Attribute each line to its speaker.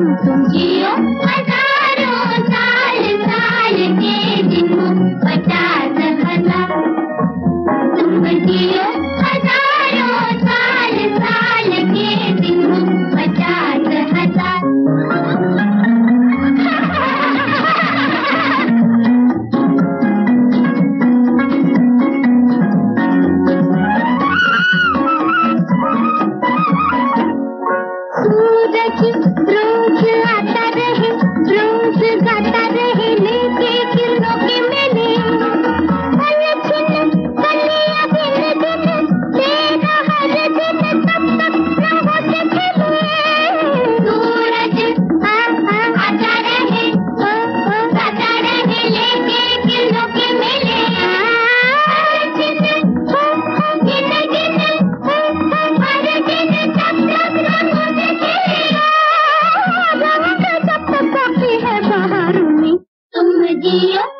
Speaker 1: 不同意 Through the dia.